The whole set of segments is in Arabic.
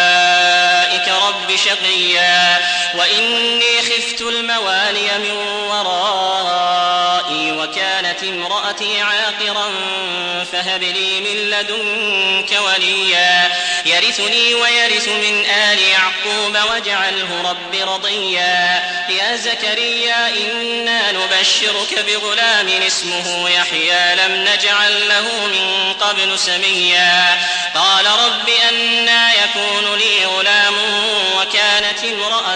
رب شقيا. وإني خفت الموالي من ورائي وكانت امرأتي عاقرا فهب لي من لدنك وليا. يرثني ويرث من آل يعقوب واجعله رب رضيا. يا زكريا إنا نبشرك بغلام اسمه يحيى لم نجعل له من قبل سميا. قال رب أنا يكون لي غلام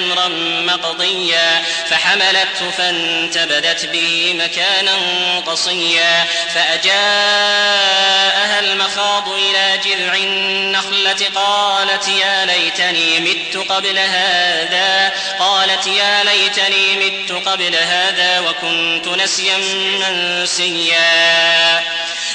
أمرا مقضيا فحملته فانتبذت به مكانا قصيا فأجاءها المخاض إلى جذع النخلة قالت يا ليتني مت قبل هذا قالت يا ليتني مت قبل هذا وكنت نسيا منسيا.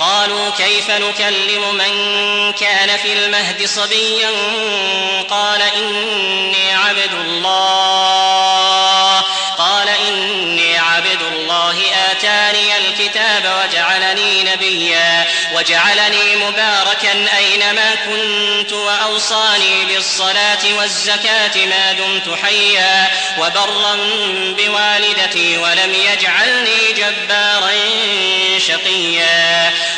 قالوا كيف نكلم من كان في المهد صبيا قال إني عبد الله قال إني عبد الله آتاني الكتاب وجعلني نبيا وجعلني مباركا أينما كنت وأوصاني بالصلاة والزكاة ما دمت حيا وبرا بوالدتي ولم يجعلني جبارا شقيا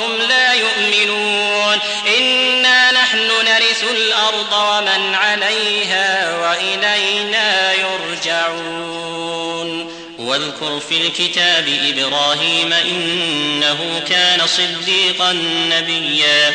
وهم لا يؤمنون. إنا نحن نرث الأرض ومن عليها وإلينا يرجعون. واذكر في الكتاب إبراهيم إنه كان صديقا نبيا.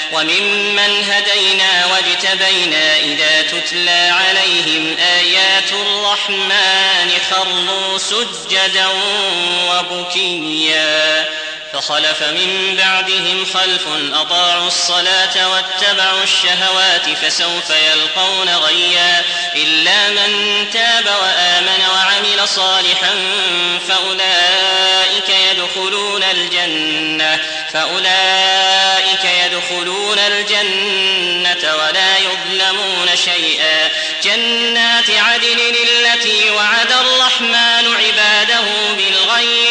وممن هدينا واجتبينا إذا تتلى عليهم آيات الرحمن خروا سجدا وبكيا. فخلف من بعدهم خلف أطاعوا الصلاة واتبعوا الشهوات فسوف يلقون غيا إلا من تاب وآمن وعمل صالحا فأولئك يدخلون الجنة فأولئك يدخلون الجنة ولا يظلمون شيئا جنات عدن التي وعد الرحمن عباده بالغيب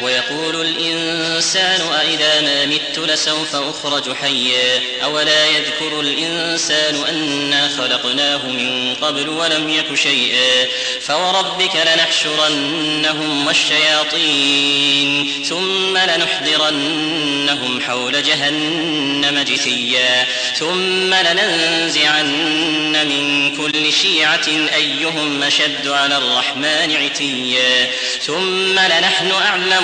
ويقول الإنسان أإذا ما مت لسوف أخرج حيا أولا يذكر الإنسان أنا خلقناه من قبل ولم يك شيئا فوربك لنحشرنهم والشياطين ثم لنحضرنهم حول جهنم جثيا ثم لننزعن من كل شيعة أيهم أشد على الرحمن عتيا ثم لنحن أعلم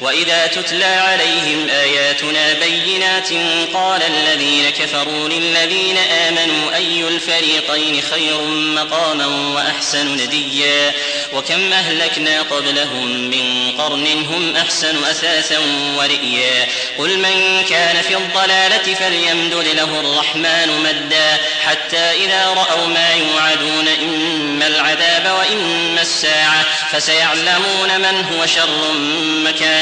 وإذا تتلى عليهم آياتنا بينات قال الذين كفروا للذين آمنوا أي الفريقين خير مقاما وأحسن نديا وكم أهلكنا قبلهم من قرن هم أحسن أثاثا ورئيا قل من كان في الضلالة فليمدد له الرحمن مدا حتى إذا رأوا ما يوعدون إما العذاب وإما الساعة فسيعلمون من هو شر مكانا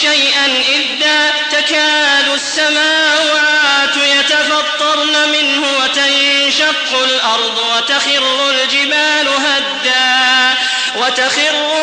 شيئا إدا تكاد السماوات يتفطرن منه وتنشق الأرض وتخر الجبال هدا وتخر